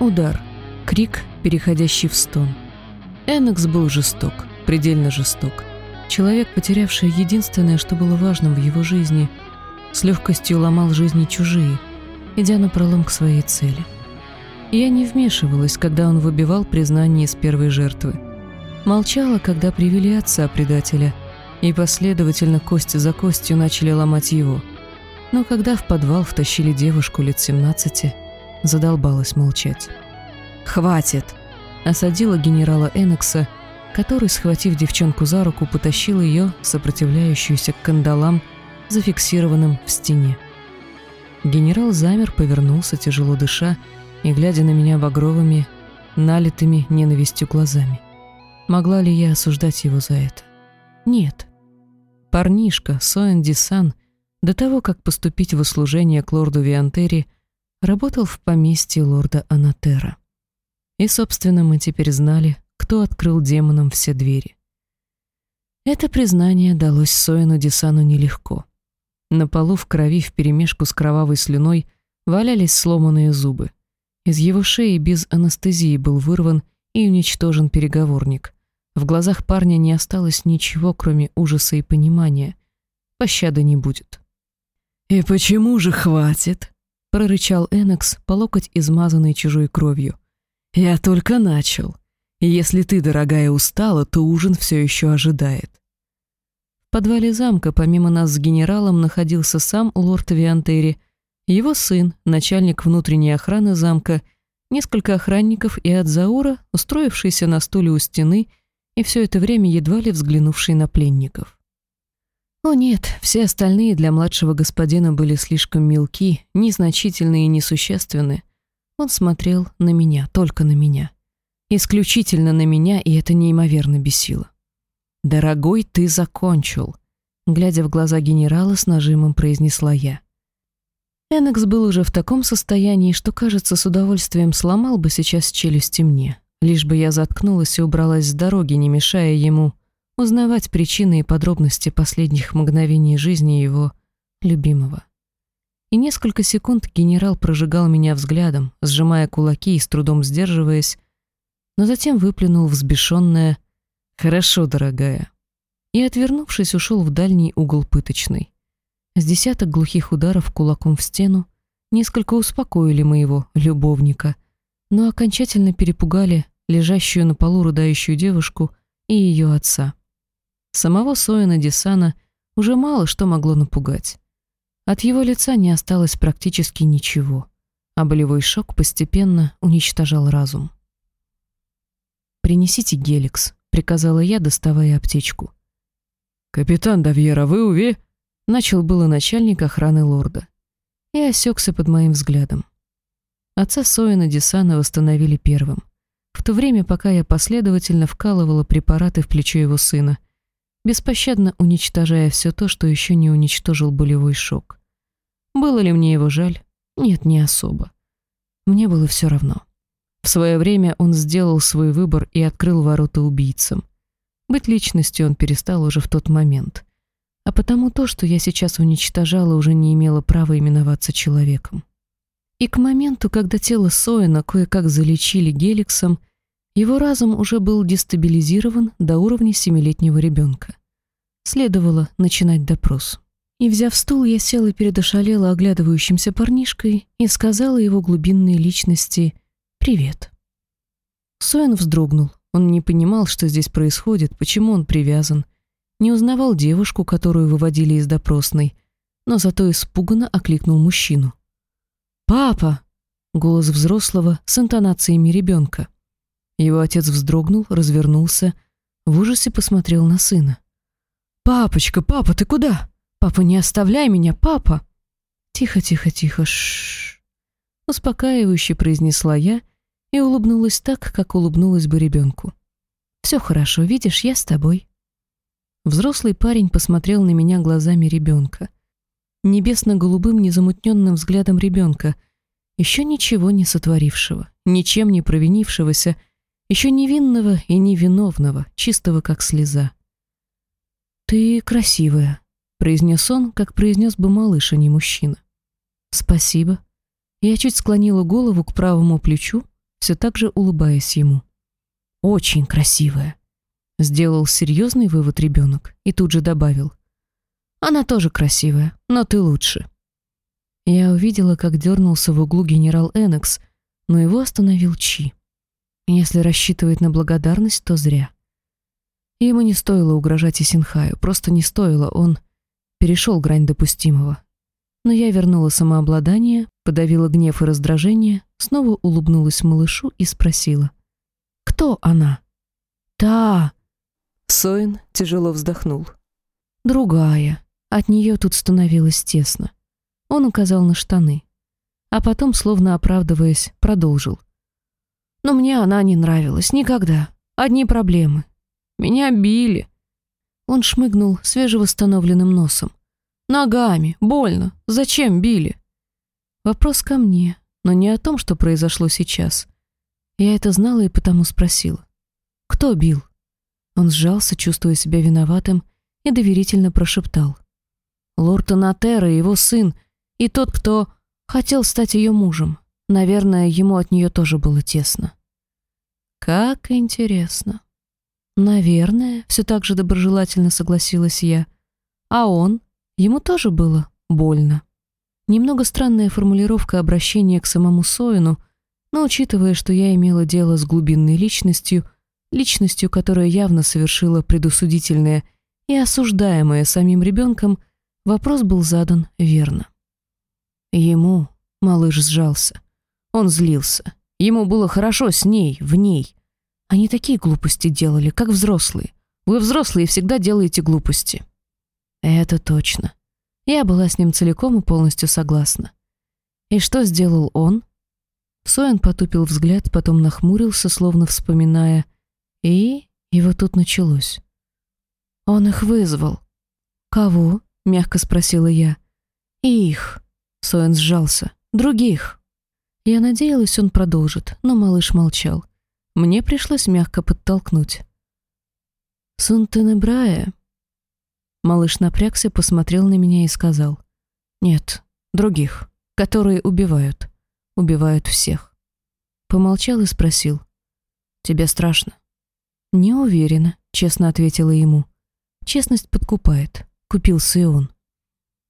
Удар. Крик, переходящий в стон. Энекс был жесток, предельно жесток. Человек, потерявший единственное, что было важным в его жизни, с легкостью ломал жизни чужие, идя на пролом к своей цели. Я не вмешивалась, когда он выбивал признание из первой жертвы. Молчала, когда привели отца предателя, и последовательно кость за костью начали ломать его. Но когда в подвал втащили девушку лет 17, задолбалась молчать. «Хватит!» — осадила генерала Энекса, который, схватив девчонку за руку, потащил ее, сопротивляющуюся к кандалам, зафиксированным в стене. Генерал замер, повернулся, тяжело дыша, и глядя на меня багровыми, налитыми ненавистью глазами. Могла ли я осуждать его за это? Нет. Парнишка, Соэн Дисан, до того, как поступить в услужение к лорду Виантери, работал в поместье лорда Анатера. И, собственно, мы теперь знали, кто открыл демонам все двери. Это признание далось Соину Десану нелегко. На полу в крови вперемешку с кровавой слюной валялись сломанные зубы. Из его шеи без анестезии был вырван и уничтожен переговорник. В глазах парня не осталось ничего, кроме ужаса и понимания. Пощады не будет. «И почему же хватит?» — прорычал Энакс, по локоть измазанный чужой кровью. «Я только начал. Если ты, дорогая, устала, то ужин все еще ожидает». В подвале замка, помимо нас с генералом, находился сам лорд Виантери, его сын, начальник внутренней охраны замка, несколько охранников и Адзаура, устроившийся на стуле у стены и все это время едва ли взглянувший на пленников. О нет, все остальные для младшего господина были слишком мелки, незначительные и несущественны. Он смотрел на меня, только на меня. Исключительно на меня, и это неимоверно бесило. «Дорогой, ты закончил», — глядя в глаза генерала, с нажимом произнесла я. Энекс был уже в таком состоянии, что, кажется, с удовольствием сломал бы сейчас челюсти мне, лишь бы я заткнулась и убралась с дороги, не мешая ему узнавать причины и подробности последних мгновений жизни его любимого. И несколько секунд генерал прожигал меня взглядом, сжимая кулаки и с трудом сдерживаясь, но затем выплюнул взбешенное «Хорошо, дорогая», и, отвернувшись, ушел в дальний угол пыточной. С десяток глухих ударов кулаком в стену несколько успокоили моего любовника, но окончательно перепугали лежащую на полу рыдающую девушку и ее отца. Самого Соина Десана уже мало что могло напугать. От его лица не осталось практически ничего, а болевой шок постепенно уничтожал разум. «Принесите геликс», — приказала я, доставая аптечку. «Капитан Давьера, вы уве...» — начал было начальник охраны лорда. И осекся под моим взглядом. Отца Соина Десана восстановили первым в то время, пока я последовательно вкалывала препараты в плечо его сына, беспощадно уничтожая все то, что еще не уничтожил болевой шок. Было ли мне его жаль? Нет, не особо. Мне было все равно. В свое время он сделал свой выбор и открыл ворота убийцам. Быть личностью он перестал уже в тот момент. А потому то, что я сейчас уничтожала, уже не имело права именоваться человеком. И к моменту, когда тело Соина кое-как залечили геликсом, его разум уже был дестабилизирован до уровня семилетнего ребенка. Следовало начинать допрос. И, взяв стул, я села перед ошалело оглядывающимся парнишкой и сказала его глубинной личности «Привет». Соин вздрогнул. Он не понимал, что здесь происходит, почему он привязан. Не узнавал девушку, которую выводили из допросной, но зато испуганно окликнул мужчину. «Папа!» — голос взрослого с интонациями ребенка. Его отец вздрогнул, развернулся, в ужасе посмотрел на сына. «Папочка, папа, ты куда? Папа, не оставляй меня, папа!» «Тихо, тихо, тихо, шш. Успокаивающе произнесла я и улыбнулась так, как улыбнулась бы ребенку. «Все хорошо, видишь, я с тобой». Взрослый парень посмотрел на меня глазами ребенка — небесно-голубым незамутненным взглядом ребенка, еще ничего не сотворившего, ничем не провинившегося, еще невинного и невиновного, чистого как слеза. «Ты красивая», — произнес он, как произнес бы малыш, а не мужчина. «Спасибо». Я чуть склонила голову к правому плечу, все так же улыбаясь ему. «Очень красивая», — сделал серьезный вывод ребенок и тут же добавил. «Она тоже красивая, но ты лучше». Я увидела, как дернулся в углу генерал Энекс, но его остановил Чи. Если рассчитывает на благодарность, то зря. Ему не стоило угрожать Исинхаю, просто не стоило, он перешел грань допустимого. Но я вернула самообладание, подавила гнев и раздражение, снова улыбнулась малышу и спросила. «Кто она?» «Та!» Соин тяжело вздохнул. «Другая. От нее тут становилось тесно». Он указал на штаны. А потом, словно оправдываясь, продолжил. «Но мне она не нравилась никогда. Одни проблемы. Меня били». Он шмыгнул свежевосстановленным носом. «Ногами. Больно. Зачем били?» Вопрос ко мне, но не о том, что произошло сейчас. Я это знала и потому спросила. «Кто бил?» Он сжался, чувствуя себя виноватым, и доверительно прошептал. «Лорд Анатера и его сын, и тот, кто хотел стать ее мужем. Наверное, ему от нее тоже было тесно». «Как интересно». «Наверное», — все так же доброжелательно согласилась я. «А он? Ему тоже было больно». Немного странная формулировка обращения к самому Соину, но учитывая, что я имела дело с глубинной личностью, личностью, которая явно совершила предусудительное и осуждаемое самим ребенком, вопрос был задан верно. Ему малыш сжался. Он злился. Ему было хорошо с ней, в ней. Они такие глупости делали, как взрослые. Вы взрослые всегда делаете глупости. Это точно. Я была с ним целиком и полностью согласна. И что сделал он? Соин потупил взгляд, потом нахмурился, словно вспоминая. И его тут началось. Он их вызвал. «Кого?» — мягко спросила я. «Их». Соин сжался. «Других». Я надеялась, он продолжит, но малыш молчал. Мне пришлось мягко подтолкнуть. «Сунтенебрая», Малыш напрягся, посмотрел на меня и сказал. «Нет, других, которые убивают. Убивают всех». Помолчал и спросил. «Тебе страшно?» «Не уверена», — честно ответила ему. «Честность подкупает. Купился и он».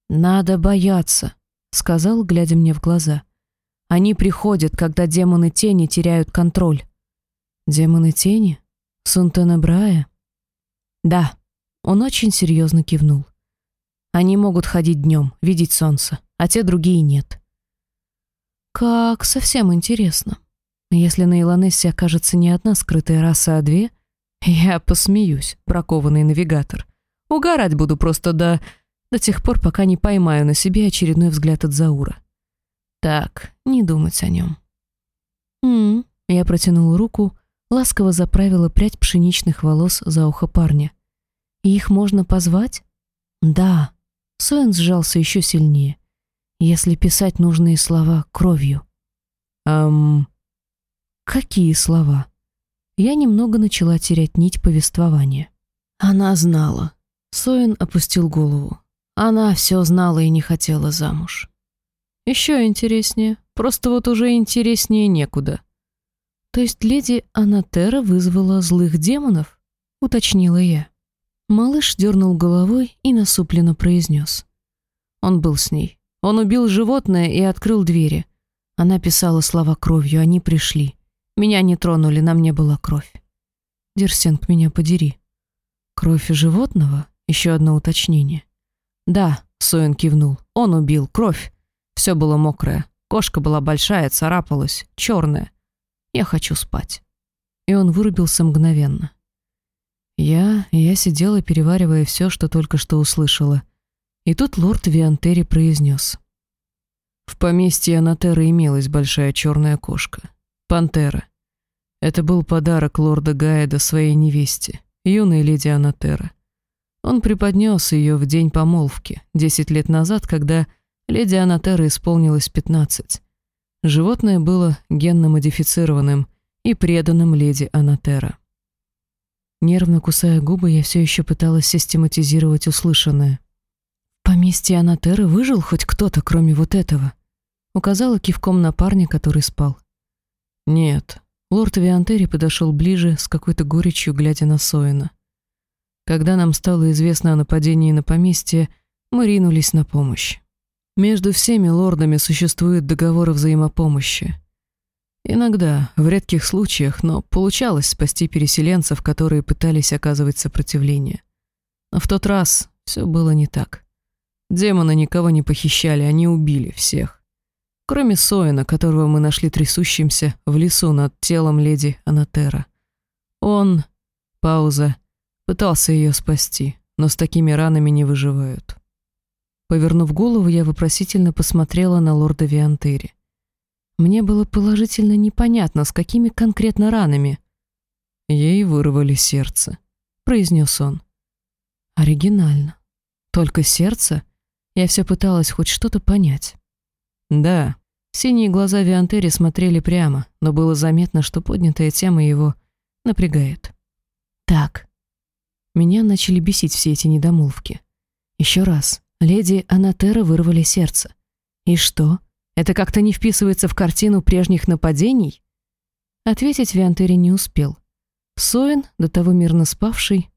«Надо бояться», — сказал, глядя мне в глаза. «Они приходят, когда демоны тени теряют контроль». «Демоны тени? Сунтена Брая?» «Да», он очень серьезно кивнул. Они могут ходить днем, видеть солнце, а те другие нет. Как совсем интересно. Если на Илонессе окажется не одна скрытая раса, а две, я посмеюсь, прокованный навигатор. Угорать буду просто до... до тех пор, пока не поймаю на себе очередной взгляд от Заура. Так, не думать о нем. «М-м-м», я протянула руку, ласково заправила прядь пшеничных волос за ухо парня. И их можно позвать? Да. Соэн сжался еще сильнее. Если писать нужные слова кровью. Эм... Какие слова? Я немного начала терять нить повествования. Она знала. Соэн опустил голову. Она все знала и не хотела замуж. Еще интереснее. Просто вот уже интереснее некуда. То есть леди Анатера вызвала злых демонов? Уточнила я. Малыш дернул головой и насупленно произнес. Он был с ней. Он убил животное и открыл двери. Она писала слова кровью, они пришли. Меня не тронули, на мне была кровь. Дерсенг, меня подери. Кровь животного? Еще одно уточнение. Да, Соин кивнул. Он убил. Кровь. Все было мокрое. Кошка была большая, царапалась, черная. Я хочу спать. И он вырубился мгновенно. Я... я сидела, переваривая все, что только что услышала. И тут лорд Виантери произнес. В поместье Анатера имелась большая черная кошка. Пантера. Это был подарок лорда Гайда своей невесте, юной леди Анатера. Он преподнес ее в день помолвки, десять лет назад, когда леди Анатера исполнилось пятнадцать. Животное было генно-модифицированным и преданным леди Анатера. Нервно кусая губы, я все еще пыталась систематизировать услышанное. «В поместье Анатеры выжил хоть кто-то, кроме вот этого?» Указала кивком на парня, который спал. Нет. Лорд Виантери подошел ближе, с какой-то горечью глядя на Соина. Когда нам стало известно о нападении на поместье, мы ринулись на помощь. Между всеми лордами существует договор о взаимопомощи. Иногда, в редких случаях, но получалось спасти переселенцев, которые пытались оказывать сопротивление. Но в тот раз все было не так. Демоны никого не похищали, они убили всех. Кроме Соина, которого мы нашли трясущимся в лесу над телом леди Анатера. Он, пауза, пытался ее спасти, но с такими ранами не выживают. Повернув голову, я вопросительно посмотрела на лорда Виантери. Мне было положительно непонятно, с какими конкретно ранами. Ей вырвали сердце, произнес он. Оригинально. Только сердце? Я все пыталась хоть что-то понять. Да, синие глаза Виантери смотрели прямо, но было заметно, что поднятая тема его напрягает. Так. Меня начали бесить все эти недомолвки. Еще раз. Леди Анатера вырвали сердце. И что? Это как-то не вписывается в картину прежних нападений? Ответить Виантери не успел. Соин, до того мирно спавший,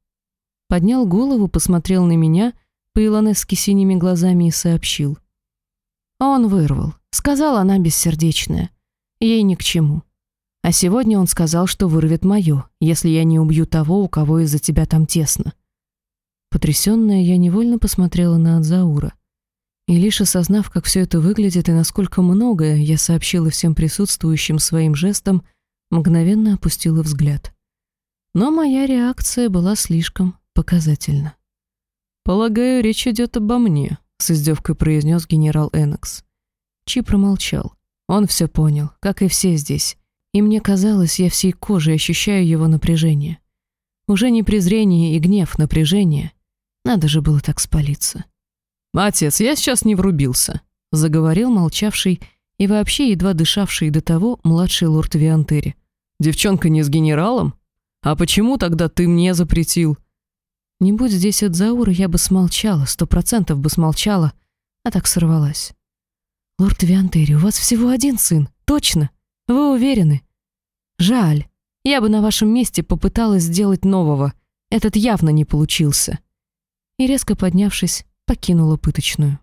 поднял голову, посмотрел на меня по-илонесски синими глазами и сообщил. Он вырвал. Сказала она бессердечная. Ей ни к чему. А сегодня он сказал, что вырвет мое, если я не убью того, у кого из-за тебя там тесно. Потрясённая, я невольно посмотрела на Адзаура. И лишь осознав, как все это выглядит и насколько многое я сообщила всем присутствующим своим жестом, мгновенно опустила взгляд. Но моя реакция была слишком показательна. «Полагаю, речь идет обо мне», — с издевкой произнес генерал Эннекс. Чи промолчал. Он все понял, как и все здесь. И мне казалось, я всей кожей ощущаю его напряжение. Уже не презрение и гнев, напряжение. Надо же было так спалиться. «Отец, я сейчас не врубился», — заговорил молчавший и вообще едва дышавший до того младший лорд Виантери. «Девчонка не с генералом? А почему тогда ты мне запретил?» Не будь здесь от Заура, я бы смолчала, сто процентов бы смолчала, а так сорвалась. «Лорд Виантери, у вас всего один сын, точно? Вы уверены?» «Жаль. Я бы на вашем месте попыталась сделать нового. Этот явно не получился». И резко поднявшись, покинула пыточную.